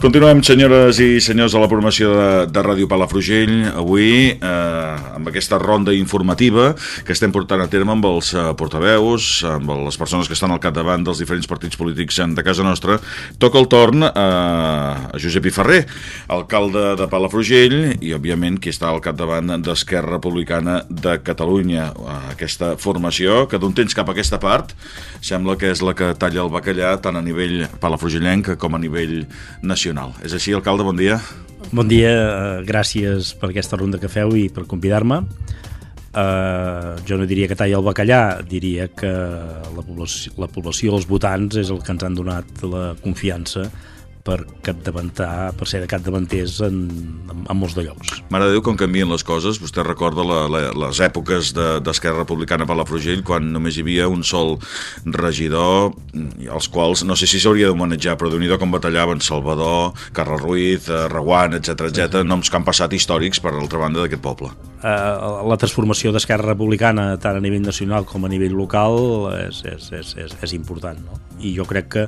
Continuem, senyores i senyors, de la programació de, de Ràdio Palafrugell. Avui, eh, amb aquesta ronda informativa que estem portant a terme amb els eh, portaveus, amb les persones que estan al capdavant dels diferents partits polítics de casa nostra, toca el torn eh, a Josep I Ferrer, alcalde de Palafrugell, i, òbviament, qui està al capdavant d'Esquerra Republicana de Catalunya. Aquesta formació, que d'un temps cap a aquesta part, sembla que és la que talla el bacallà tant a nivell palafrugellenc com a nivell nacional nacional. És així, alcalde, bon dia. Bon dia, uh, gràcies per aquesta ronda que feu i per convidar-me. Uh, jo no diria que talla el bacallà, diria que la població, la població, els votants, és el que ens han donat la confiança per capdavantar, per ser de capdavanters en, en, en molts de llocs. Mare de Déu, com canvien les coses. Vostè recorda la, la, les èpoques d'Esquerra de, Republicana per la Frugell, quan només hi havia un sol regidor, els quals, no sé si s'hauria d'homenatjar, però déu nhi com batallaven Salvador, Carles Ruiz, eh, Reguant, etc etc, noms que han passat històrics per l'altra banda d'aquest poble. Uh, la transformació d'Esquerra Republicana, tant a nivell nacional com a nivell local, és, és, és, és, és important. No? I jo crec que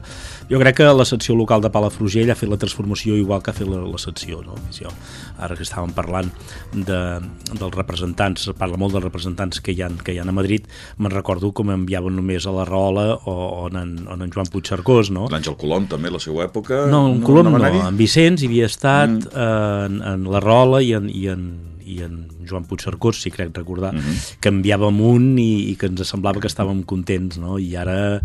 jo crec que la secció local de Palafrugell ha fet la transformació igual que ha fet la, la secció. No? Jo, ara que estàvem parlant de, dels representants, parla molt dels representants que hi ha, que hi ha a Madrid, me'n recordo com enviaven només a la Rola o, o, en, o en Joan Puigcercós. No? L'Àngel Colom també, la seva època? No, en Colom no, no, no, en Vicenç hi havia estat, mm. en, en la Rola i en, i en i en Joan Puigcercós, si crec recordar, uh mhm. -huh. que enviàvem un i, i que ens semblava que estàvem contents, no? I ara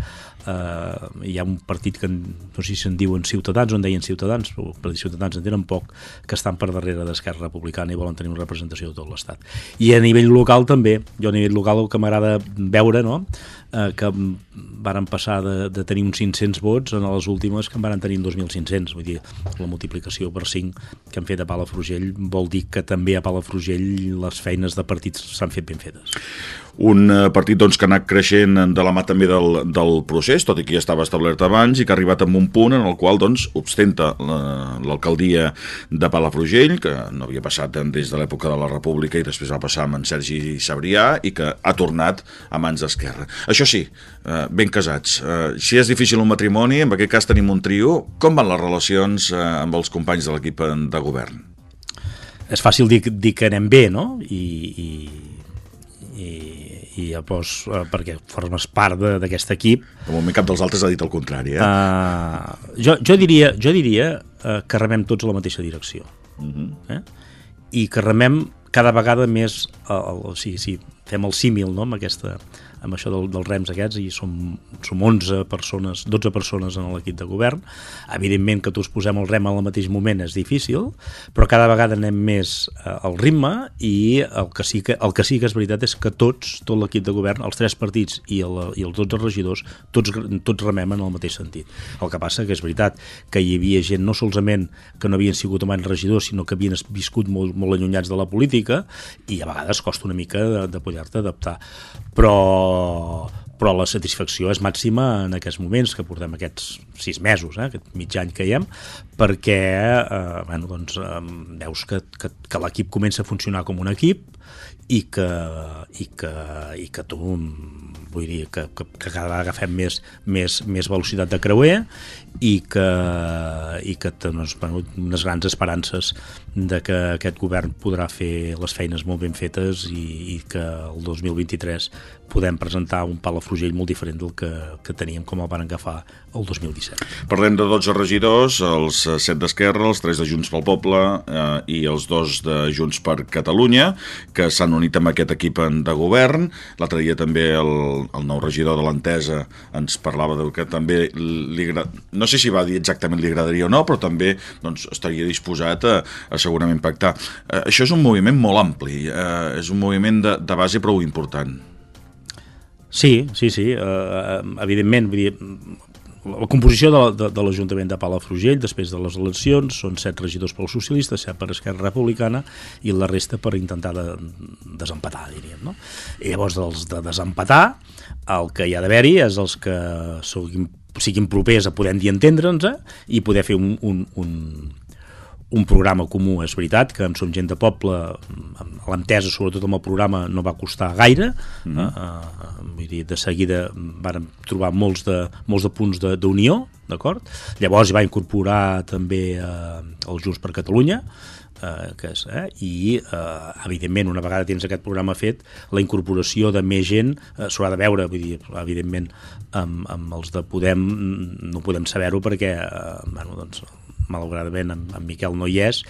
eh, hi ha un partit que no sé si se'n diuen Ciutadans o en deien Ciutadans, però per dir Ciutadans en tenen poc, que estan per darrere d'Esquerra Republicana i volen tenir una representació de tot l'Estat. I a nivell local també, jo a nivell local el que m'agrada veure, no?, eh, que varen passar de, de tenir uns 500 vots en les últimes que en varen tenir 2.500, vull dir, la multiplicació per 5 que han fet a Palafrugell vol dir que també a Palafrugell les feines de partits s'han fet ben fetes un eh, partit doncs, que ha anat creixent de la mà també del, del procés, tot i que ja estava establert abans i que ha arribat a un punt en el qual doncs, ostenta l'alcaldia de Palafrugell, que no havia passat des de l'època de la República i després va passar amb en Sergi Sabrià i que ha tornat a mans d'Esquerra. Això sí, eh, ben casats. Eh, si és difícil un matrimoni, en aquest cas tenim un trio, com van les relacions amb els companys de l'equip de govern? És fàcil dir, dir que anem bé, no? I, i, i i llavors, eh, perquè formes part d'aquest equip... De moment cap dels altres ha dit el contrari, eh? Uh, jo, jo diria, jo diria uh, que remem tots a la mateixa direcció. Uh mhm. -huh. eh? I que remem cada vegada més, uh, o sigui, si fem el símil no? amb aquesta amb això del, dels rems aquests i som, som 11 persones, 12 persones en l'equip de govern. Evidentment que tots posem el rem al mateix moment és difícil, però cada vegada anem més eh, al ritme i el que, sí que, el que sí que és veritat és que tots, tot l'equip de govern, els tres partits i, el, i els 12 regidors, tots, tots remem en el mateix sentit. El que passa que és veritat que hi havia gent no solament que no havien sigut abans regidors, sinó que havien viscut molt, molt allunyats de la política i a vegades costa una mica de, de poder-te adaptar. Però però la satisfacció és màxima en aquests moments que portem aquests sis mesos, eh, aquest mig any que hi hem, perquè eh, bueno, doncs, eh, veus que, que, que l'equip comença a funcionar com un equip i que, i que, i que tu vull dir que, que, que cada vegada agafem més, més, més velocitat de creuer i que, i que doncs, bueno, unes grans esperances de que aquest govern podrà fer les feines molt ben fetes i, i que el 2023 podem presentar un Palafrugell molt diferent del que, que teníem com el van agafar el 2017. Parlem de 12 regidors, els 7 d'Esquerra, els 3 de Junts pel Poble eh, i els dos de Junts per Catalunya, que s'han unit amb aquest equip de govern. L'altre dia també el, el nou regidor de l'Entesa ens parlava de que també li no sé si va dir exactament li agradaria o no, però també doncs, estaria disposat a, a segurament pactar. Eh, això és un moviment molt ampli, eh, és un moviment de, de base prou important. Sí, sí, sí, uh, evidentment, vull dir, la composició de, de, de l'Ajuntament de Palafrugell després de les eleccions són set regidors pel socialista, set per Esquerra Republicana i la resta per intentar de, desempatar, diríem. No? I llavors, dels de desempatar, el que hi ha d'haver-hi és els que siguin, siguin propers a poder dir entendre'ns eh? i poder fer un, un, un, un programa comú, és veritat, que en som gent de poble, l'entesa sobretot amb el programa no va costar gaire, mm -hmm. uh, vull dir, de seguida vàrem trobar molts de, molts de punts d'unió, d'acord? Llavors hi va incorporar també uh, el Junts per Catalunya, eh, que és, eh, i eh, evidentment una vegada tens aquest programa fet la incorporació de més gent eh, s'haurà de veure, vull dir, evidentment amb, amb els de Podem no podem saber-ho perquè eh, bueno, doncs, malauradament en, en Miquel no hi és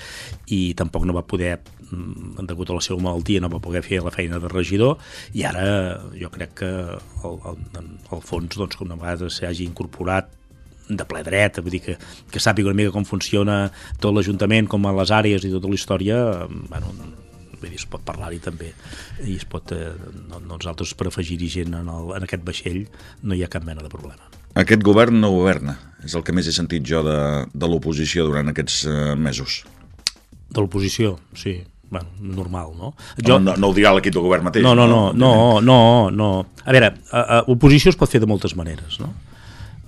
i tampoc no va poder mm, degut a la seva malaltia no va poder fer la feina de regidor i ara jo crec que al, al, al fons doncs, com una vegada s'hagi incorporat de ple dret, vull dir que, que sàpiga una mica com funciona tot l'Ajuntament, com a les àrees i tota la història, bueno, vull dir, es pot parlar-hi també i es pot, eh, no, nosaltres per afegir-hi gent en, el, en aquest vaixell no hi ha cap mena de problema. Aquest govern no governa, és el que més he sentit jo de, de l'oposició durant aquests eh, mesos. De l'oposició, sí, bueno, normal, no? Jo... No, no, no ho dirà l'equip del govern mateix. No, no, no, no, no, no. A veure, a, a, oposició es pot fer de moltes maneres, no?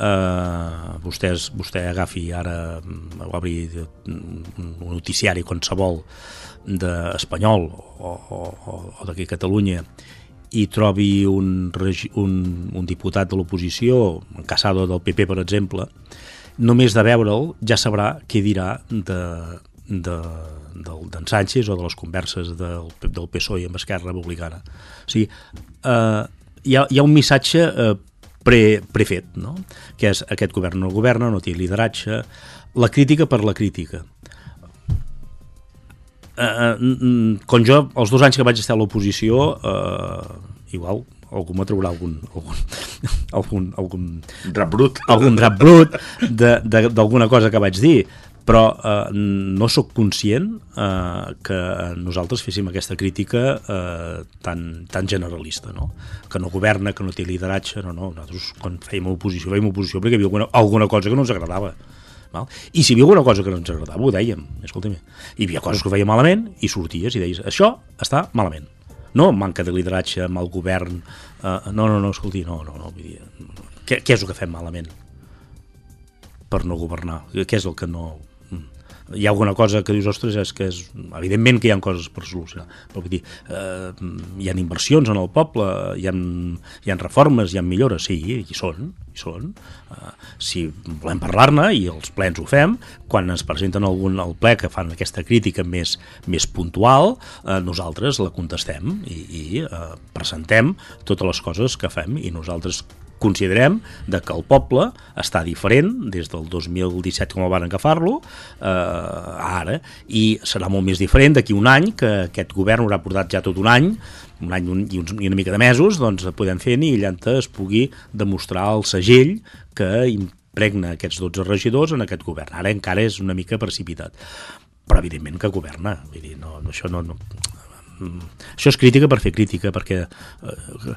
eh, vostès, vostè agafi ara mm, obri un noticiari qualsevol d'Espanyol o, o, o d'aquí Catalunya i trobi un, un, un diputat de l'oposició, en Casado del PP, per exemple, només de veure'l ja sabrà què dirà de, de, d'en Sánchez o de les converses del, del PSOE amb Esquerra Republicana. O sigui, eh, hi, ha, hi ha un missatge eh, pre, prefet, no? que és aquest govern no governa, no té lideratge, la crítica per la crítica. Eh, eh, com jo, els dos anys que vaig estar a l'oposició, eh, igual algú me traurà algun, algun, algun, algun drap brut, algun drap brut d'alguna cosa que vaig dir però eh, no sóc conscient eh, que nosaltres féssim aquesta crítica eh, tan, tan generalista, no? que no governa, que no té lideratge, no, no, nosaltres quan fèiem oposició, fèiem oposició perquè hi havia alguna, alguna cosa que no ens agradava. Val? I si hi havia alguna cosa que no ens agradava, ho dèiem, escolta'm, hi havia coses que ho feia malament i sorties i deies, això està malament. No manca de lideratge, mal govern, eh, no, no, no, escolti, no, no, no, vull dir, què, què és el que fem malament? per no governar, què és el que no hi ha alguna cosa que dius, ostres, és que és, evidentment que hi ha coses per solucionar, però vull dir, eh, hi ha inversions en el poble, hi ha, hi ha reformes, hi ha millores, sí, hi són, hi són. Eh, si volem parlar-ne, i els plens ho fem, quan ens presenten algun al ple que fan aquesta crítica més, més puntual, eh, nosaltres la contestem i, i eh, presentem totes les coses que fem i nosaltres considerem de que el poble està diferent des del 2017 com el van agafar-lo eh, ara i serà molt més diferent d'aquí un any que aquest govern haurà portat ja tot un any un any i, uns, i una mica de mesos doncs podem fer ni llanta es pugui demostrar el segell que impregna aquests 12 regidors en aquest govern. Ara encara és una mica precipitat però evidentment que governa vull dir, no, no, això no, no. Això és crítica per fer crítica perquè eh,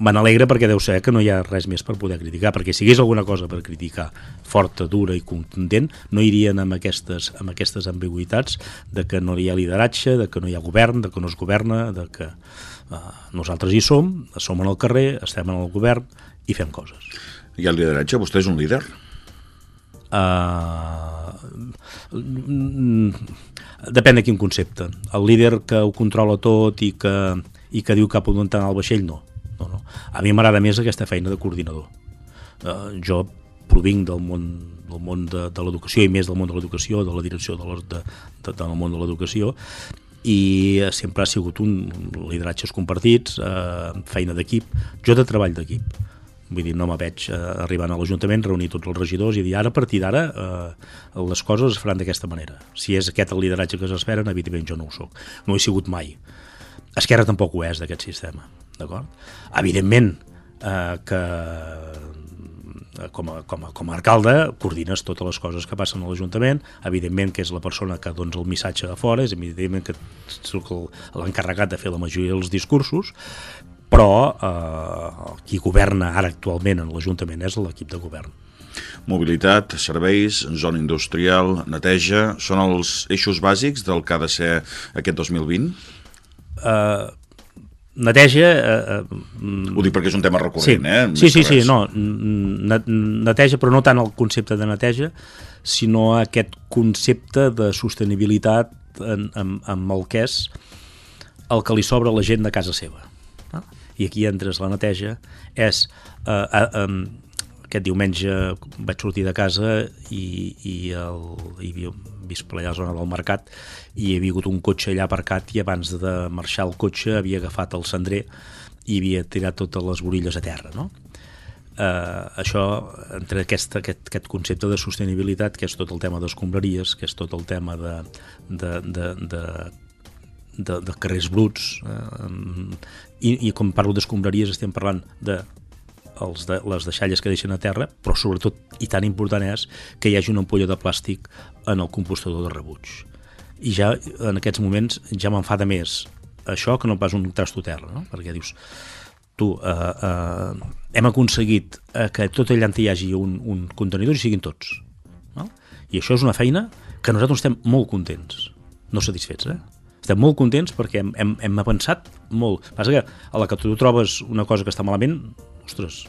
me n'alegra perquè deu ser que no hi ha res més per poder criticar perquè si hagués alguna cosa per criticar forta, dura i contundent no irien amb aquestes, amb aquestes ambigüitats de que no hi ha lideratge, de que no hi ha govern, de que no es governa de que eh, nosaltres hi som som en el carrer, estem en el govern i fem coses. I el lideratge? Vostè és un líder? Uh, depèn de quin concepte. El líder que ho controla tot i que, i que diu cap on anar al vaixell, no. no, no. A mi m'agrada més aquesta feina de coordinador. Uh, jo provinc del món, del món de, de l'educació i més del món de l'educació, de la direcció de, de, de, del món de l'educació i sempre ha sigut un lideratges compartits, eh, feina d'equip, jo de treball d'equip Vull dir, no me veig eh, arribant a l'Ajuntament, reunir tots els regidors i dir ara, a partir d'ara, eh, les coses es faran d'aquesta manera. Si és aquest el lideratge que s'esperen, evidentment jo no ho sóc. No he sigut mai. Esquerra tampoc ho és, d'aquest sistema. D'acord? Evidentment eh, que eh, com a, com, a, com a alcalde coordines totes les coses que passen a l'Ajuntament evidentment que és la persona que dons el missatge a fora és evidentment que soc l'encarregat de fer la majoria dels discursos però eh, qui governa ara actualment en l'Ajuntament és l'equip de govern. Mobilitat, serveis, zona industrial, neteja, són els eixos bàsics del que ha de ser aquest 2020? Eh, neteja... Eh, eh, Ho dic perquè és un tema recurrent, sí. eh? sí, sí, sí, no, neteja, però no tant el concepte de neteja, sinó aquest concepte de sostenibilitat en, en, en el que és el que li sobra a la gent de casa seva. No? I aquí entres la neteja, és... Eh, eh, aquest diumenge vaig sortir de casa i, i el, hi havia vist per allà a la zona del mercat i hi havia hagut un cotxe allà aparcat i abans de marxar el cotxe havia agafat el cendrer i havia tirat totes les borilles a terra, no? eh, això, entre aquest, aquest, aquest concepte de sostenibilitat, que és tot el tema d'escombraries, que és tot el tema de, de, de, de, de, de carrers bruts, eh, i, i quan parlo d'escombraries estem parlant de els de, les deixalles que deixen a terra, però sobretot, i tan important és, que hi hagi una ampolla de plàstic en el compostador de rebuig. I ja, en aquests moments, ja m'enfada més això que no pas un trasto terra, no? perquè dius, tu, eh, eh, hem aconseguit eh, que tot allà hi hagi un, un contenidor i siguin tots. No? I això és una feina que nosaltres estem molt contents, no satisfets, eh? Estem molt contents perquè hem, hem, hem pensat molt. Passa que a la que tu trobes una cosa que està malament, ostres,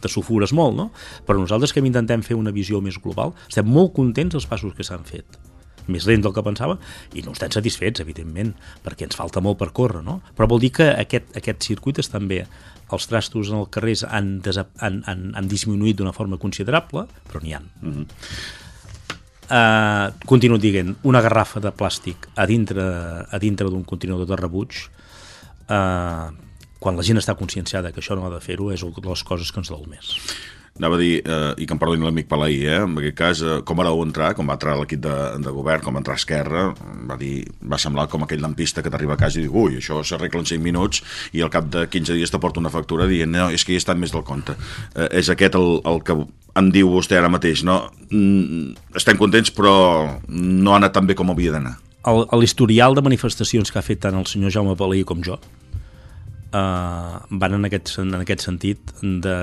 te sufures molt, no? Però nosaltres que intentem fer una visió més global, estem molt contents dels passos que s'han fet més lent del que pensava, i no estem satisfets, evidentment, perquè ens falta molt per córrer, no? Però vol dir que aquest, aquest circuit està bé els trastos en el carrer han, han, han, han disminuït d'una forma considerable, però n'hi ha. Mm -hmm. Uh, continuo dient, una garrafa de plàstic a dintre, a dintre d'un contenidor de rebuig, uh, quan la gent està conscienciada que això no ha de fer-ho, és una de les coses que ens dol més anava a dir, eh, i que em perdoni l'amic Palaí, eh, en aquest cas, eh, com vareu entrar, com va entrar l'equip de, de govern, com va entrar Esquerra, va dir, va semblar com aquell lampista que t'arriba a casa i diu, ui, això s'arregla en 5 minuts i al cap de 15 dies te porta una factura dient, no, és que hi he estat més del compte. Eh, és aquest el, el que em diu vostè ara mateix, no? Mm, estem contents, però no ha anat tan bé com havia d'anar. L'historial de manifestacions que ha fet tant el senyor Jaume Palaí com jo, eh, van en aquest, en aquest sentit de,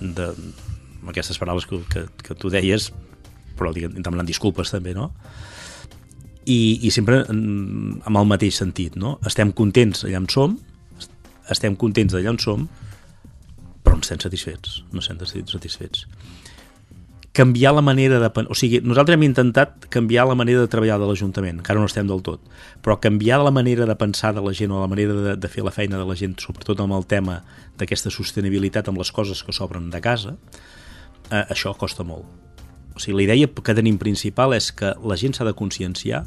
de amb aquestes paraules que, que, que tu deies però demanant disculpes també no? I, i sempre amb el mateix sentit no? estem contents allà on som estem contents d'allà on som però no estem satisfets no estem satisfets canviar la manera de... O sigui, nosaltres hem intentat canviar la manera de treballar de l'Ajuntament, encara no estem del tot, però canviar la manera de pensar de la gent o la manera de, de fer la feina de la gent, sobretot amb el tema d'aquesta sostenibilitat amb les coses que s'obren de casa, eh, això costa molt. O sigui, la idea que tenim principal és que la gent s'ha de conscienciar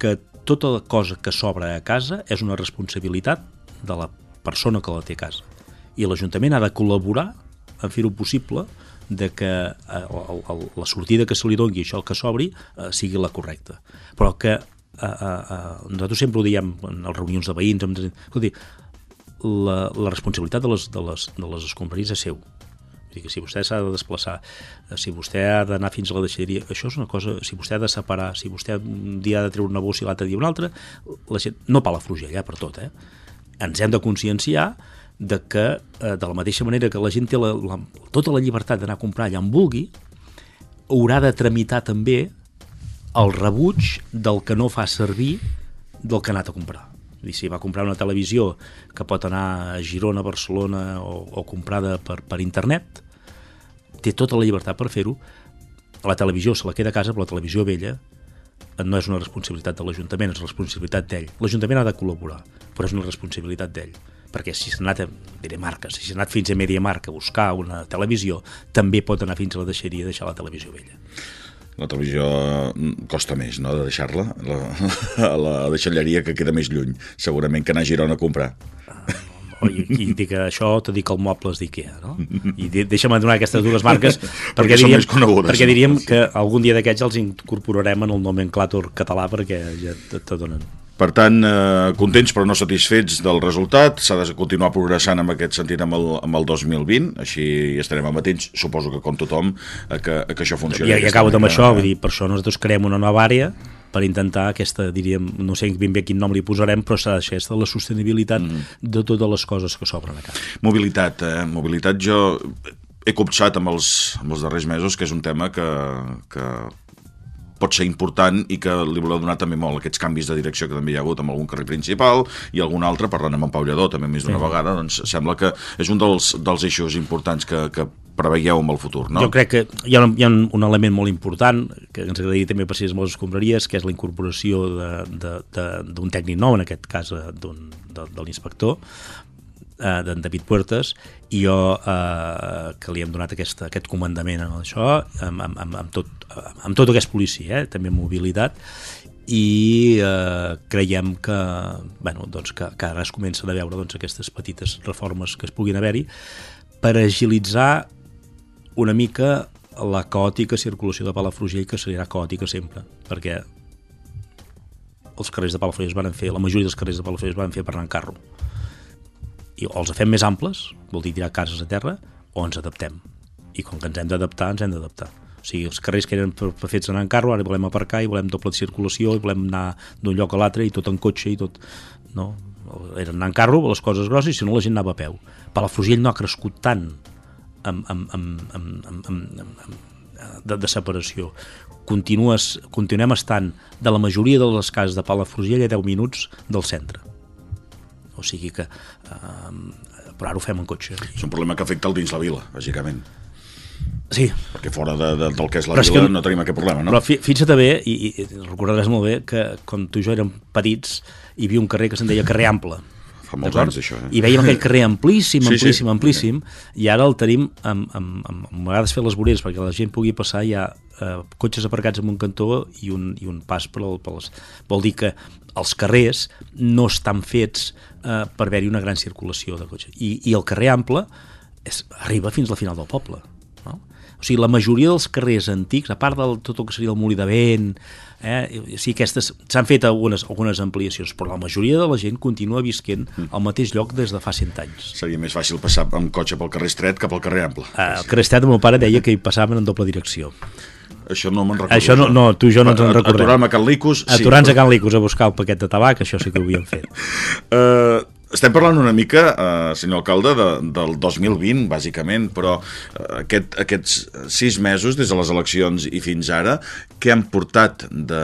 que tota la cosa que s'obre a casa és una responsabilitat de la persona que la té a casa. I l'Ajuntament ha de col·laborar en fer-ho possible de que eh, el, el, la sortida que se li doni, això que s'obri, eh, sigui la correcta. Però que eh, eh, eh, nosaltres sempre ho diem en les reunions de veïns, amb, escolti, la, la responsabilitat de les, de les, de les escombraries és seu. Vull dir que si vostè s'ha de desplaçar, eh, si vostè ha d'anar fins a la deixeria, això és una cosa, si vostè ha de separar, si vostè un dia ha de treure una bossa i l'altre dia una altra, la gent no pala frugella per tot, eh? Ens hem de conscienciar de que, eh, de la mateixa manera que la gent té la, la, tota la llibertat d'anar a comprar allà on vulgui, haurà de tramitar també el rebuig del que no fa servir del que ha anat a comprar. I si va comprar una televisió que pot anar a Girona, Barcelona o, o comprada per, per internet, té tota la llibertat per fer-ho. La televisió se la queda a casa, però la televisió vella no és una responsabilitat de l'Ajuntament, és responsabilitat d'ell. L'Ajuntament ha de col·laborar, però és una responsabilitat d'ell perquè si s'ha anat, a, marques, si s'ha anat fins a Mediamarkt a buscar una televisió, també pot anar fins a la deixeria i deixar la televisió vella. La televisió mm, costa més, no?, de deixar-la, la, la deixalleria que queda més lluny, segurament que anar a Girona a comprar. Oh, i, i dic això te dic el mobles d'Ikea, no? I deixa'm donar aquestes dues marques perquè, perquè, diríem, perquè diríem que algun dia d'aquests els incorporarem en el nomenclàtor català perquè ja te, te donen per tant, eh, contents però no satisfets del resultat, s'ha de continuar progressant en aquest sentit amb el, amb el 2020, així estarem amatents, suposo que com tothom, a que, a que això funcioni. I, i acabo amb això, vull dir, per això nosaltres creem una nova àrea per intentar aquesta, diríem, no sé ben bé quin nom li posarem, però s'ha de ser la sostenibilitat mm. de totes les coses que s'obren a casa. Mobilitat, eh? Mobilitat jo he copsat amb els, amb els darrers mesos, que és un tema que, que pot ser important i que li voleu donar també molt aquests canvis de direcció que també hi ha hagut amb algun carrer principal i algun altre, parlant amb en Pau Lledó també més d'una sí. vegada, doncs sembla que és un dels, dels eixos importants que, que preveieu amb el futur, no? Jo crec que hi ha, un, hi ha un element molt important que ens agradaria també per si les escombraries, que és la incorporació d'un tècnic nou, en aquest cas eh, d'un de, de l'inspector, eh, d'en David Puertas, i jo eh, que li hem donat aquesta, aquest comandament en això, amb, amb, amb, amb, tot, amb tot aquest policia, eh, també mobilitat, i eh, creiem que, bueno, doncs que, que ara es comencen a veure doncs, aquestes petites reformes que es puguin haver-hi per agilitzar una mica la caòtica circulació de Palafrugell, que serà caòtica sempre, perquè els carrers de Palafrugell es van fer, la majoria dels carrers de Palafrugell es van fer per anar en carro. I o els fem més amples, vol dir tirar cases a terra, o ens adaptem. I com que ens hem d'adaptar, ens hem d'adaptar. O sigui, els carrers que eren fets anar en carro, ara volem aparcar i volem doble circulació i volem anar d'un lloc a l'altre i tot en cotxe i tot... No? Eren anar en carro, les coses grosses, si no la gent anava a peu. Palafrugell no ha crescut tant amb, amb, amb, amb, amb, amb, amb, de, de separació. Continues, continuem estant de la majoria de les cases de Palafrugell a 10 minuts del centre. O sigui que... Eh, però ara ho fem en cotxe. És un problema que afecta el dins la vila, bàsicament. Sí. Perquè fora de, de, del que és la però vila és que, no tenim aquest problema, no? Però fixa't bé, i, i recordaràs molt bé, que quan tu i jo érem petits hi havia un carrer que se'n deia carrer Ample fa molts anys això. Eh? I veiem aquell carrer amplíssim, amplíssim, sí, sí. amplíssim, i ara el tenim amb, amb, amb, amb vegades fer les voreres perquè la gent pugui passar, hi ha eh, cotxes aparcats en un cantó i un, i un pas per, al, per les... Vol dir que els carrers no estan fets eh, per haver-hi una gran circulació de cotxes. I, i el carrer ample és, arriba fins al final del poble. No? O sigui, la majoria dels carrers antics, a part de tot el que seria el molí de vent, Eh? O sigui, aquestes s'han fet algunes, algunes ampliacions, però la majoria de la gent continua visquent mm. al mateix lloc des de fa 100 anys. Seria més fàcil passar amb cotxe pel carrer estret que pel carrer ample. Eh, el carrer estret, el meu pare deia que hi passaven en doble direcció. Això no me'n recordo. Això no, no, tu i jo no ens en recordem. Aturar-me a Can Licos... Sí, Aturar-nos però... a Can Licos a buscar el paquet de tabac, això sí que ho havíem fet. uh, Estem parlant una mica, eh, senyor alcalde, de, del 2020, bàsicament, però eh, aquest, aquests sis mesos, des de les eleccions i fins ara, què han portat de,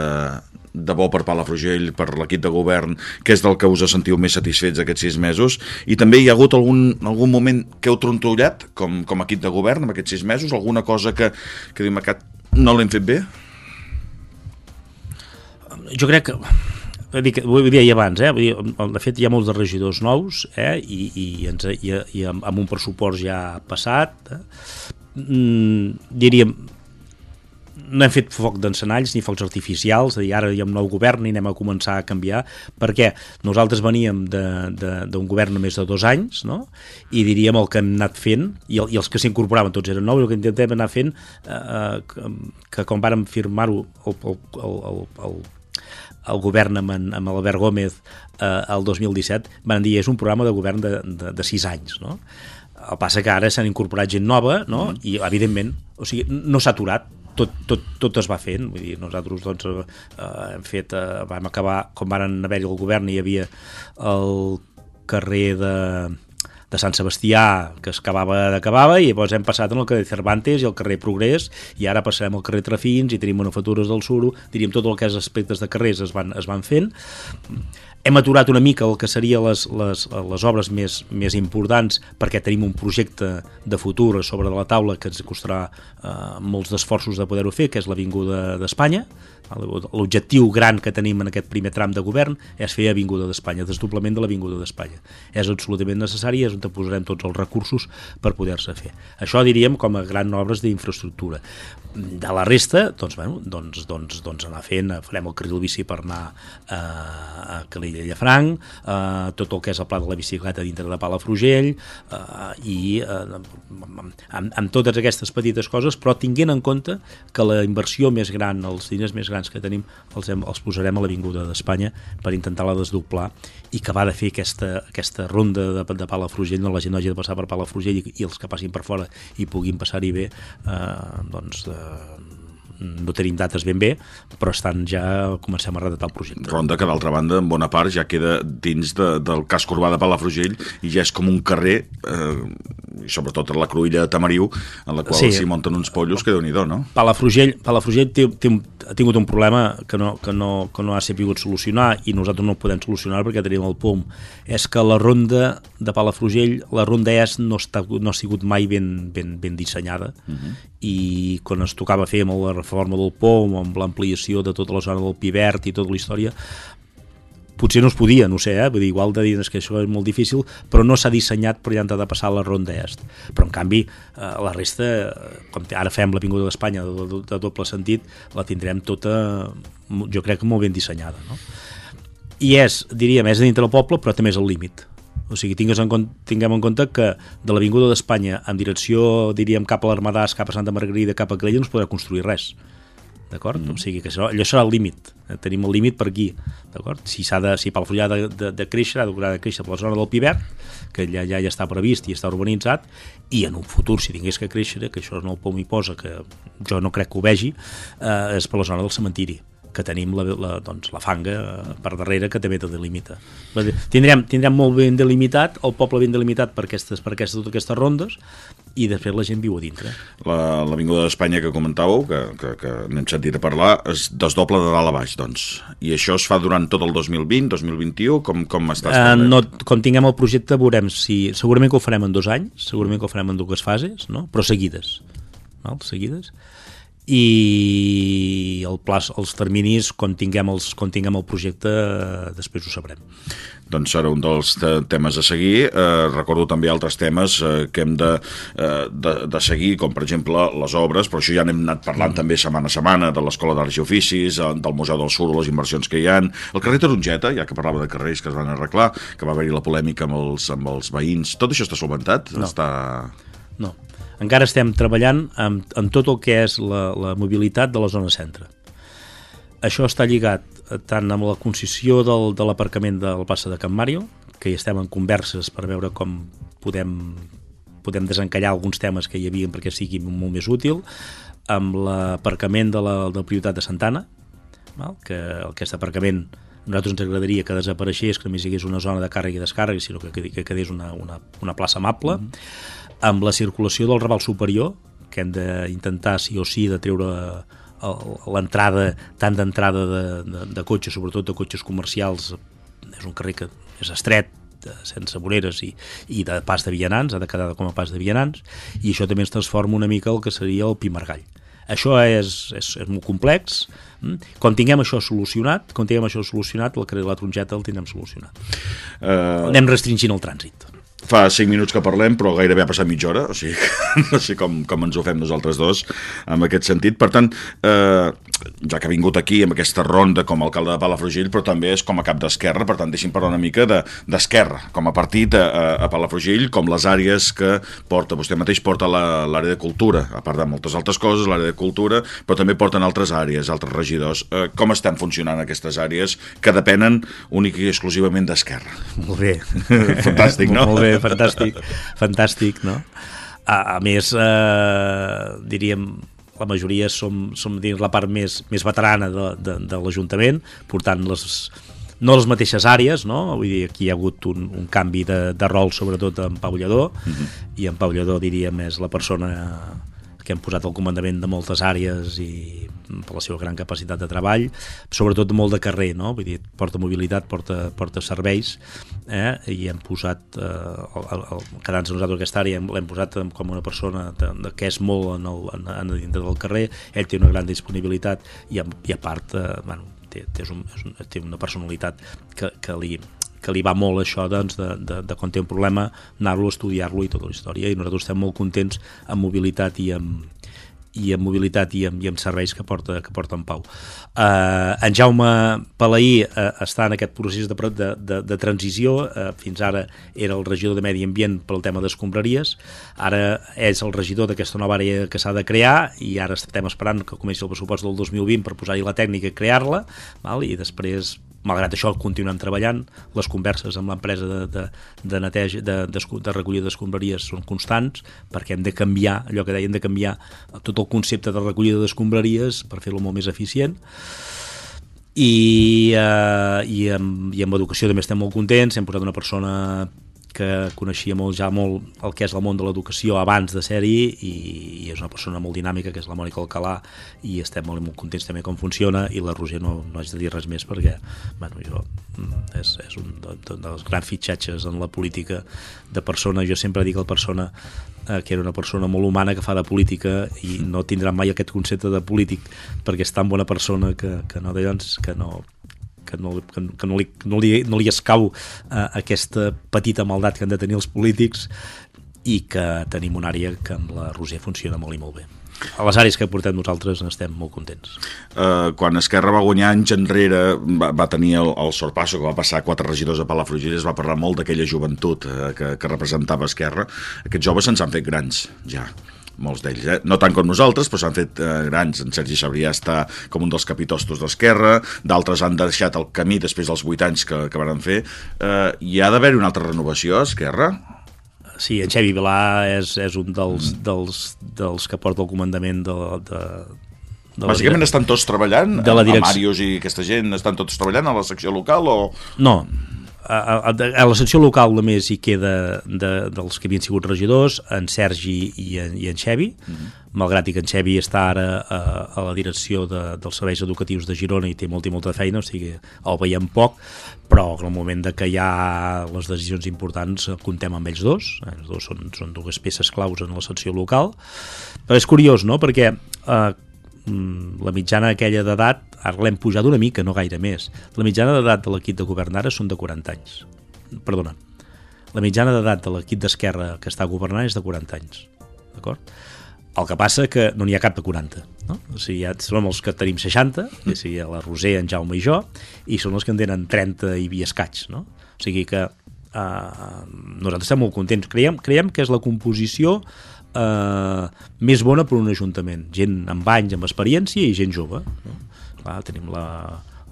de bo per Palafrugell, per l'equip de govern, que és del que us sentiu més satisfets aquests sis mesos, i també hi ha hagut algun, algun moment que heu trontollat com, com a equip de govern en aquests sis mesos, alguna cosa que, que diu, aquest no l'hem fet bé? Jo crec que dir, ho deia abans, eh? Vull dir, de fet hi ha molts de regidors nous eh? I, i, ens, i, i amb, amb un pressupost ja passat eh? mm, diríem no hem fet foc d'encenalls ni focs artificials, i ara hi ha un nou govern i anem a començar a canviar, perquè nosaltres veníem d'un govern només de dos anys, no? i diríem el que hem anat fent, i, el, i els que s'incorporaven tots eren nous, el que intentem anar fent, eh, eh que, que quan vàrem firmar-ho el, el, el, el, el govern amb, en, amb Albert Gómez eh, el 2017 van dir és un programa de govern de, de, de sis anys, no? El passa que ara s'han incorporat gent nova, no? Mm. I, evidentment, o sigui, no s'ha aturat, tot, tot, tot es va fent, vull dir, nosaltres doncs, eh, hem fet, eh, vam acabar, com van haver-hi el govern, hi havia el carrer de de Sant Sebastià, que es acabava d'acabava, i llavors hem passat en el carrer Cervantes i el carrer Progrés, i ara passarem al carrer Trafins i tenim manufactures del Suro, diríem tot el que és aspectes de carrers es van, es van fent. Hem aturat una mica el que serien les, les, les obres més, més importants perquè tenim un projecte de futur sobre la taula que ens costarà eh, molts d'esforços de poder-ho fer, que és l'Avinguda d'Espanya, L'objectiu gran que tenim en aquest primer tram de govern és fer Avinguda d'Espanya, desdoblament de l'Avinguda d'Espanya. És absolutament necessari i és on posarem tots els recursos per poder-se fer. Això diríem com a gran obres d'infraestructura. De la resta, doncs, bueno, doncs, doncs, doncs anar fent, farem el carril bici per anar eh, a Calella i Llafranc, eh, tot el que és el pla de la bicicleta dintre de Palafrugell, eh, i eh, amb, amb totes aquestes petites coses, però tinguent en compte que la inversió més gran, els diners més grans grans que tenim els, hem, els posarem a l'Avinguda d'Espanya per intentar-la desdoblar i que va de fer aquesta, aquesta ronda de, de Palafrugell, no la gent no hagi de passar per Palafrugell i, i els que passin per fora i puguin passar-hi bé, eh, doncs de, no tenim dates ben bé, però estan ja comencem a redactar el projecte. Ronda que d'altra banda en bona part ja queda dins de, del casc urbà de Palafrugell i ja és com un carrer eh, i sobretot la cruïlla de Tamariu en la qual s'hi sí. munten uns pollos que déu nhi no? Palafrugell, Palafrugell té, té ha tingut un problema que no, que no, que no ha sabut solucionar i nosaltres no podem solucionar perquè tenim el POM és que la ronda de Palafrugell la ronda est no, està, no ha sigut mai ben, ben, ben dissenyada uh mhm. -huh. i quan es tocava fer amb la reforma del POM amb l'ampliació de tota la zona del Pivert i tota la història potser no es podia, no sé, eh? Vull dir, igual de dir que això és molt difícil, però no s'ha dissenyat per allà de passar la ronda est. Però, en canvi, eh, la resta, com ara fem l'Avinguda d'Espanya de, de, de doble sentit, la tindrem tota, jo crec que molt ben dissenyada, no? I és, diríem, és dintre del poble, però també és el límit. O sigui, tingues en tinguem en compte que de l'Avinguda d'Espanya en direcció, diríem, cap a l'Armadàs, cap a Santa Margarida, cap a Calella, no es podrà construir res d'acord? Mm. O sigui que això, allò serà el límit, eh? tenim el límit per aquí, d'acord? Si, s'ha de, si Palafrugell ha de, de, de créixer, ha de créixer per la zona del Pivert, que ja, ja, ja està previst i està urbanitzat, i en un futur, si tingués que créixer, que això no el POM hi posa, que jo no crec que ho vegi, eh, és per la zona del cementiri que tenim la, la, doncs, la fanga eh, per darrere que també te delimita. Tindrem, tindrem molt ben delimitat, el poble ben delimitat per aquestes, per aquestes, totes aquestes rondes, i després la gent viu a dintre. L'Avinguda la, d'Espanya que comentàveu, que, que, que n'hem sentit a parlar, es desdobla de dalt a baix, doncs. I això es fa durant tot el 2020, 2021? Com, com està uh, no, Com tinguem el projecte veurem si... Segurament que ho farem en dos anys, segurament que ho farem en dues fases, no? però seguides. Val? Seguides i el pla, els terminis quan tinguem, els, quan tinguem el projecte després ho sabrem doncs serà un dels temes a seguir. Eh, recordo també altres temes eh, que hem de, eh, de, de seguir, com per exemple les obres, però això ja n'hem anat parlant mm. també setmana a setmana, de l'Escola d'Arts i Oficis, eh, del Museu del Sur, les inversions que hi han, el carrer Tarongeta, ja que parlava de carrers que es van arreglar, que va haver-hi la polèmica amb els, amb els veïns, tot això està solventat? No. Està... No. Encara estem treballant amb, amb tot el que és la, la mobilitat de la zona centre. Això està lligat tant amb la concessió del, de l'aparcament del Passa de Can Mario, que hi estem en converses per veure com podem, podem desencallar alguns temes que hi havia perquè sigui molt més útil, amb l'aparcament de la, de la prioritat de Santana, val? que aquest aparcament nosaltres ens agradaria que desapareixés, que només hi hagués una zona de càrrega i descàrrega, sinó que, que, que quedés una, una, una plaça amable, mm -hmm. amb la circulació del Raval Superior, que hem d'intentar sí o sí de treure l'entrada, tant d'entrada de, de, de cotxes, sobretot de cotxes comercials, és un carrer que és estret, sense voreres i, i de pas de vianants, ha de quedar com a pas de vianants, i això també es transforma una mica el que seria el Pimargall. Això és, és, és molt complex. Mm? Quan tinguem això solucionat, quan tinguem això solucionat, la, la tronjeta el tindrem solucionat. Uh... Anem restringint el trànsit fa 5 minuts que parlem, però gairebé ha passat mitja hora, o sigui, no sé com, com ens ho fem nosaltres dos en aquest sentit. Per tant, eh, ja que ha vingut aquí amb aquesta ronda com a alcalde de Palafrugell, però també és com a cap d'Esquerra, per tant, deixi'm parlar una mica d'Esquerra, de, com a partit a, a Palafrugell, com les àrees que porta, vostè mateix porta l'àrea de cultura, a part de moltes altres coses, l'àrea de cultura, però també porten altres àrees, altres regidors. Eh, com estan funcionant aquestes àrees que depenen únic i exclusivament d'Esquerra? Molt bé. Fantàstic, no? Molt bé, fantàstic, fantàstic, no? A, a més, eh, diríem, la majoria som, som dins la part més, més veterana de, de, de l'Ajuntament, portant les, no les mateixes àrees, no? Vull dir, aquí hi ha hagut un, un canvi de, de rol, sobretot en Pau Lledó, uh mhm. -huh. i en Pau Lledó, diríem, és la persona que hem posat al comandament de moltes àrees i per la seva gran capacitat de treball, sobretot molt de carrer, no? Vull dir, porta mobilitat, porta, porta serveis, eh? i hem posat, eh, quedant-nos nosaltres aquesta àrea, l'hem posat com una persona de, de, que és molt en, el, en, en dintre del carrer, ell té una gran disponibilitat i i a part, eh, bueno, té, té, un, té una personalitat que, que li, que li va molt això doncs, de, de, de quan té un problema anar-lo a estudiar-lo i tota la història. I nosaltres estem molt contents amb mobilitat i amb, i amb mobilitat i amb, i amb serveis que porta, que porta en Pau. Uh, en Jaume Palaí uh, està en aquest procés de, de, de, de transició, uh, fins ara era el regidor de Medi Ambient pel tema d'escombraries, ara és el regidor d'aquesta nova àrea que s'ha de crear i ara estem esperant que comenci el pressupost del 2020 per posar-hi la tècnica i crear-la, i després malgrat això continuem treballant, les converses amb l'empresa de, de, de neteja, de, de, de recollida d'escombraries són constants, perquè hem de canviar, allò que deien de canviar tot el concepte de recollida d'escombraries per fer-lo molt més eficient, i, eh, i, amb, i amb educació també estem molt contents, hem posat una persona que coneixia molt ja molt el que és el món de l'educació abans de ser-hi i, i és una persona molt dinàmica que és la Mònica Alcalà i estem molt, molt contents també com funciona i la Roser no, no haig de dir res més perquè bueno, jo, mm, és, és un, de, de, dels grans fitxatges en la política de persona, jo sempre dic el persona eh, que era una persona molt humana que fa de política i no tindrà mai aquest concepte de polític perquè és tan bona persona que, que no, doncs, que no que no, que, que no, li, no, li, no li escau eh, aquesta petita maldat que han de tenir els polítics i que tenim una àrea que amb la Roser funciona molt i molt bé. A les àrees que portem nosaltres n'estem molt contents. Uh, quan Esquerra va guanyar anys enrere, va, va tenir el, el sorpasso que va passar quatre regidors a Palafrugell, es va parlar molt d'aquella joventut uh, que, que representava Esquerra. Aquests joves se'ns han fet grans, ja molts d'ells, eh? no tant com nosaltres, però s'han fet eh, grans. En Sergi Sabrià està com un dels capitostos d'Esquerra, d'altres han deixat el camí després dels vuit anys que, que van fer. Eh, hi ha d'haver una altra renovació a Esquerra? Sí, en Xevi Vilà és, és un dels, mm. dels, dels que porta el comandament de, de, de Bàsicament estan tots treballant? De la direcció. Màrius i aquesta gent estan tots treballant a la secció local o...? No, a, a, a la secció local només hi queda de, dels que havien sigut regidors, en Sergi i en, i en Xevi, mm -hmm. malgrat que en Xevi està ara a, a la direcció de, dels serveis educatius de Girona i té molta i molta feina, o sigui, el veiem poc, però en el moment de que hi ha les decisions importants comptem amb ells dos, els dos són, són dues peces claus en la secció local, però és curiós, no?, perquè eh, Mm, la mitjana aquella d'edat, ara l'hem pujat una mica, no gaire més. La mitjana d'edat de l'equip de govern ara són de 40 anys. Perdona. La mitjana d'edat de l'equip d'Esquerra que està governant és de 40 anys. D'acord? El que passa que no n'hi ha cap de 40. No? O sigui, ja som els que tenim 60, que sigui, la Roser, en Jaume i jo, i són els que en tenen 30 i escaig. No? O sigui que eh, nosaltres estem molt contents. Creiem, creiem que és la composició eh, més bona per un ajuntament. Gent amb anys, amb experiència i gent jove. No? Clar, tenim la,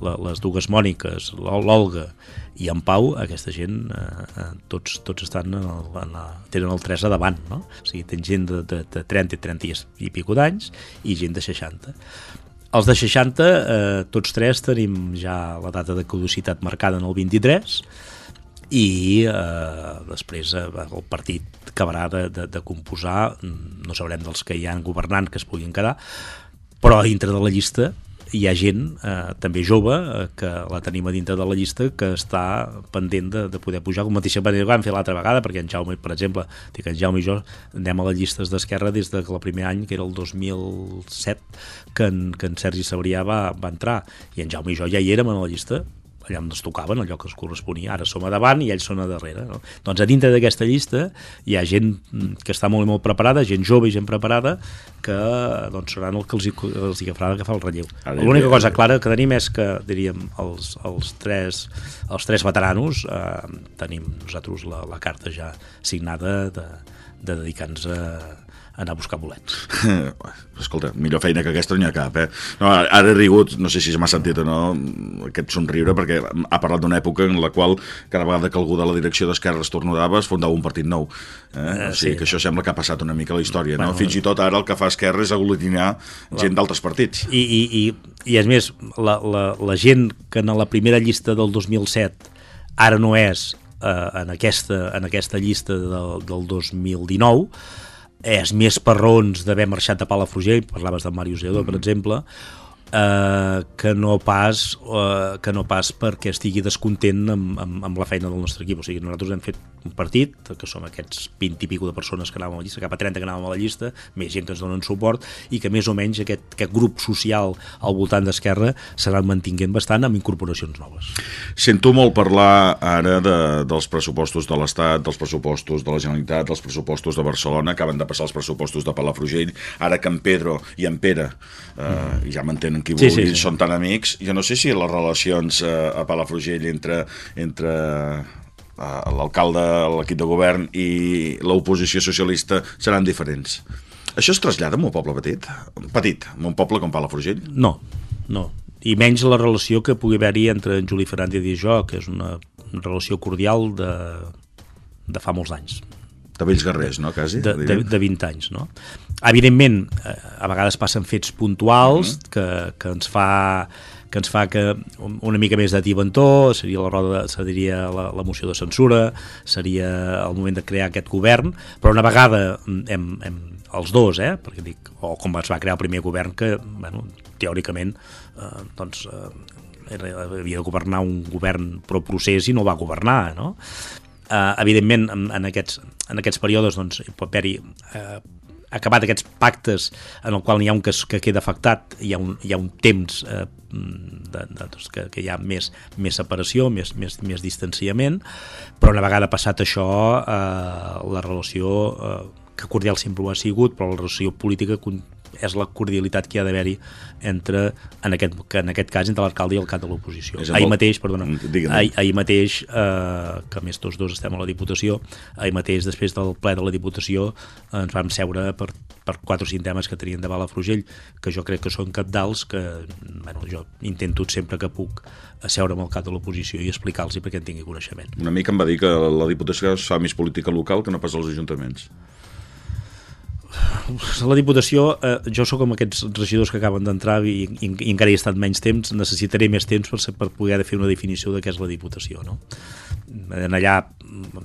la, les dues Mòniques, l'Olga i en Pau, aquesta gent, eh, eh tots, tots estan en el, en la, tenen el 3 a davant, no? O sigui, tenen gent de, de, de 30 i 30 i, i pico d'anys i gent de 60. Els de 60, eh, tots tres tenim ja la data de caducitat marcada en el 23, i eh, després eh, el partit acabarà de, de, de composar, no sabrem dels que hi han governant que es puguin quedar, però dintre de la llista hi ha gent, eh, també jove, eh, que la tenim a dintre de la llista, que està pendent de, de poder pujar, com mateixa manera que vam fer l'altra vegada, perquè en Jaume, per exemple, dic, en Jaume i jo anem a les llistes d'Esquerra des de el primer any, que era el 2007, que en, que en Sergi Sabrià va, va entrar, i en Jaume i jo ja hi érem a la llista, allà on es tocaven, allò que es corresponia. Ara som a davant i ells són a darrere. No? Doncs a dintre d'aquesta llista hi ha gent que està molt i molt preparada, gent jove i gent preparada, que doncs, seran el que els, els hi agafarà agafar el relleu. L'única cosa clara que tenim és que, diríem, els, els, tres, els tres veteranos eh, tenim nosaltres la, la carta ja signada de, de dedicar-nos a anar a buscar bolets. Escolta, millor feina que aquesta no ha cap, eh? No, ara he rigut, no sé si m'ha sentit o no, aquest somriure, perquè ha parlat d'una època en la qual cada vegada que algú de la direcció d'Esquerra es tornodava es fundava un partit nou. Eh? Uh, o sigui sí. que això sembla que ha passat una mica la història, bueno, no? Fins i tot ara el que fa Esquerra és aglutinar gent d'altres partits. I, i, i, I és més, la, la, la gent que en la primera llista del 2007 ara no és eh, en, aquesta, en aquesta llista del, del 2019 és més per raons d'haver marxat a Palafrugell, parlaves de Màrius Lledó, mm -hmm. per exemple, eh, que, no pas, eh, que no pas perquè estigui descontent amb, amb, amb la feina del nostre equip. O sigui, nosaltres hem fet un partit, que som aquests 20 i pico de persones que anàvem a la llista, cap a 30 que anàvem a la llista, més gent que ens donen suport, i que més o menys aquest, aquest grup social al voltant d'Esquerra s'ha anat mantinguent bastant amb incorporacions noves. Sento molt parlar ara de, dels pressupostos de l'Estat, dels pressupostos de la Generalitat, dels pressupostos de Barcelona, acaben de passar els pressupostos de Palafrugell, ara que en Pedro i en Pere eh, mm. ja mantenen qui vulgui, sí, sí, sí. són tan amics, jo no sé si les relacions eh, a Palafrugell entre, entre l'alcalde, l'equip de govern i l'oposició socialista seran diferents. Això es trasllada en un poble petit? Petit, en un poble com Palafrugell? No, no. I menys la relació que pugui haver-hi entre en Juli Fernández i jo, que és una relació cordial de, de fa molts anys. De vells guerrers, no, quasi? De, de, de 20 anys, no? Evidentment, eh, a vegades passen fets puntuals mm -hmm. que, que ens fa que ens fa que una mica més de tibantó, seria la roda, seria la, la moció de censura, seria el moment de crear aquest govern, però una vegada hem, hem els dos, eh, perquè dic, o com es va crear el primer govern que, bueno, teòricament, eh, doncs, eh, havia de governar un govern pro procés i no va governar, no? Eh, evidentment, en, en, aquests, en aquests períodes doncs, pot haver-hi eh, acabat aquests pactes en el qual hi ha un que, que queda afectat, hi ha un, hi ha un temps eh, de, de, doncs, que, que hi ha més, més separació, més, més, més distanciament, però una vegada passat això, eh, la relació, eh, que cordial sempre ho ha sigut, però la relació política és la cordialitat que hi ha d'haver-hi entre, en aquest, que en aquest cas, entre l'alcalde i el cap de l'oposició. Ahir mateix, perdona, mm, ahir, ahir mateix, eh, que més tots dos estem a la Diputació, ahir mateix, després del ple de la Diputació, ens vam seure per, per quatre o cinc temes que tenien de Frugell, que jo crec que són capdals, que bueno, jo intento sempre que puc asseure amb el cap de l'oposició i explicar-los perquè en tingui coneixement. Una mica em va dir que la Diputació es fa més política local que no pas als ajuntaments la Diputació, eh, jo sóc com aquests regidors que acaben d'entrar i, i, i encara hi he estat menys temps, necessitaré més temps per, per poder fer una definició de què és la Diputació. No? En allà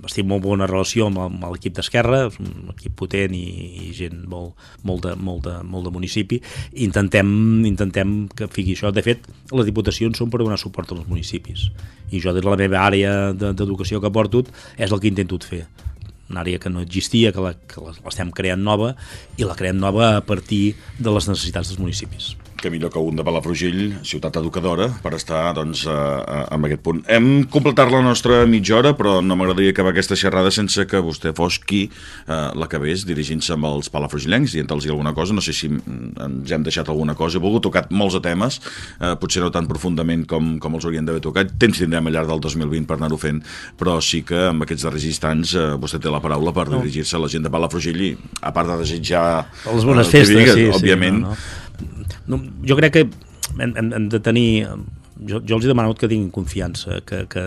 estic molt bona relació amb, amb l'equip d'Esquerra, un equip potent i, i gent molt, molt, de, molt, de, molt de municipi. Intentem, intentem que figui això. De fet, les diputacions són per donar suport als municipis. I jo, des de la meva àrea d'educació que porto, és el que intento fer una àrea que no existia, que l'estem creant nova, i la creem nova a partir de les necessitats dels municipis que millor que un de Palafrugell, ciutat educadora, per estar doncs, en aquest punt. Hem completat la nostra mitja hora, però no m'agradaria acabar aquesta xerrada sense que vostè fos qui eh, l'acabés dirigint-se amb els palafrugellencs, dient-los alguna cosa. No sé si ens hem deixat alguna cosa. He volgut tocar molts de temes, eh, potser no tan profundament com, com els haurien d'haver tocat. Temps tindrem al llarg del 2020 per anar-ho fent, però sí que amb aquests darrers instants eh, vostè té la paraula per dirigir-se a la gent de Palafrugell i, a part de desitjar... Les bones eh, festes, digues, sí, òbviament, sí. No, no no, jo crec que hem, hem de tenir... Jo, jo els he demanat que tinguin confiança, que, que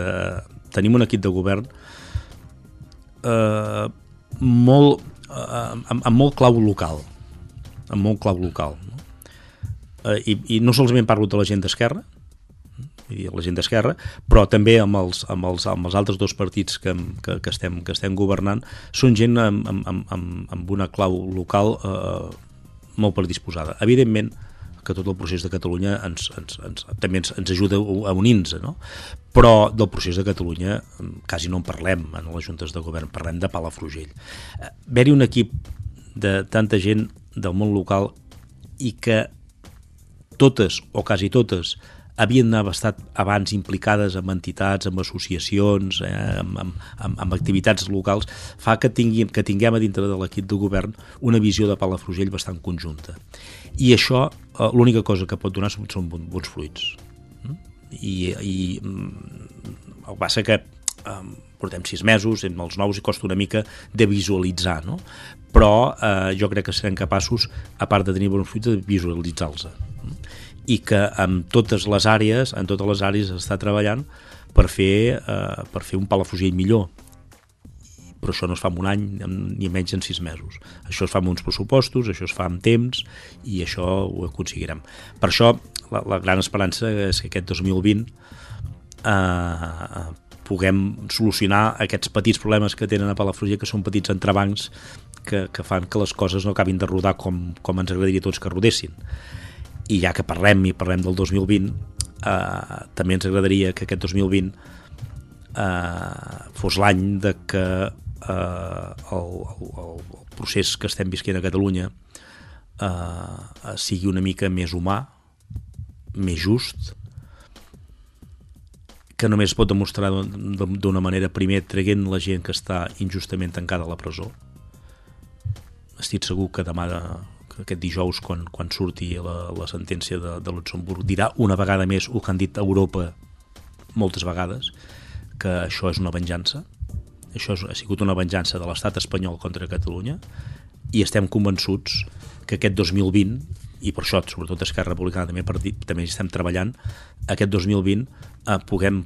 tenim un equip de govern eh, molt, eh, amb, amb molt clau local, amb molt clau local. No? Eh, i, I no solament parlo de la gent d'Esquerra, i la gent d'Esquerra, però també amb els, amb, els, amb els altres dos partits que, que, que, estem, que estem governant, són gent amb, amb, amb, amb una clau local eh, molt predisposada. Evidentment, que tot el procés de Catalunya ens, ens, ens, també ens, ens ajuda a unir-nos, no? però del procés de Catalunya mm, quasi no en parlem en les juntes de govern, parlem de Palafrugell. Eh, haver-hi un equip de tanta gent del món local i que totes, o quasi totes, havien estat abans implicades amb entitats, amb associacions, eh, amb, amb, amb, amb activitats locals, fa que, tinguem, que tinguem a dintre de l'equip de govern una visió de Palafrugell bastant conjunta. I això, eh, l'única cosa que pot donar són, són bons fruits. Mm? I, i mm, el que passa que eh, portem sis mesos, amb els nous i costa una mica de visualitzar, no? però eh, jo crec que serem capaços, a part de tenir bons fruits, de visualitzar-los. I que en totes les àrees, en totes les àrees està treballant per fer, eh, per fer un Palafrugell millor però això no es fa en un any ni menys en sis mesos. Això es fa amb uns pressupostos, això es fa amb temps i això ho aconseguirem. Per això la, la gran esperança és que aquest 2020 eh, puguem solucionar aquests petits problemes que tenen a Palafrugell, que són petits entrebancs que, que fan que les coses no acabin de rodar com, com ens agradaria tots que rodessin i ja que parlem i parlem del 2020 eh, també ens agradaria que aquest 2020 eh, fos l'any de que eh, el, el, el procés que estem visquent a Catalunya eh, sigui una mica més humà més just que només pot demostrar d'una manera primer traient la gent que està injustament tancada a la presó. Estic segur que demà aquest dijous, quan, quan surti la, la sentència de, de Luxemburg, dirà una vegada més el que han dit a Europa moltes vegades, que això és una venjança, això ha sigut una venjança de l'estat espanyol contra Catalunya, i estem convençuts que aquest 2020, i per això, sobretot Esquerra Republicana, també, per dir, també estem treballant, aquest 2020 eh, puguem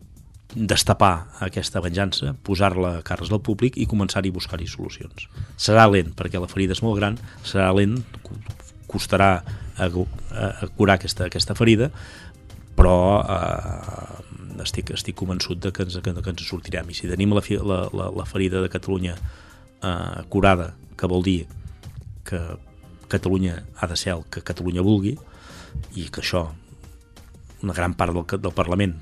destapar aquesta venjança, posar-la a cares del públic i començar-hi a buscar-hi solucions. Serà lent, perquè la ferida és molt gran, serà lent, costarà a, a, a curar aquesta, aquesta ferida, però eh, estic, estic convençut de que ens, que, que ens sortirem. I si tenim la, la, la, la ferida de Catalunya eh, curada, que vol dir que Catalunya ha de ser el que Catalunya vulgui i que això una gran part del, del Parlament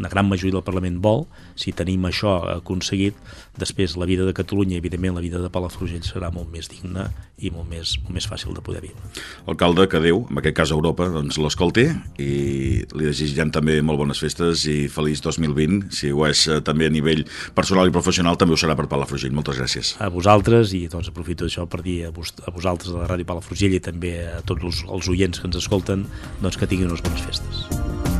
una gran majoria del Parlament vol, si tenim això aconseguit, després la vida de Catalunya, evidentment la vida de Palafrugell serà molt més digna i molt més, molt més fàcil de poder viure. Alcalde, que Déu, en aquest cas Europa, doncs l'escolti i li desitgem també molt bones festes i feliç 2020, si ho és eh, també a nivell personal i professional, també ho serà per Palafrugell. Moltes gràcies. A vosaltres, i doncs aprofito això per dir a, vos, a vosaltres de la Ràdio Palafrugell i també a tots els, els oients que ens escolten, doncs que tinguin unes bones festes.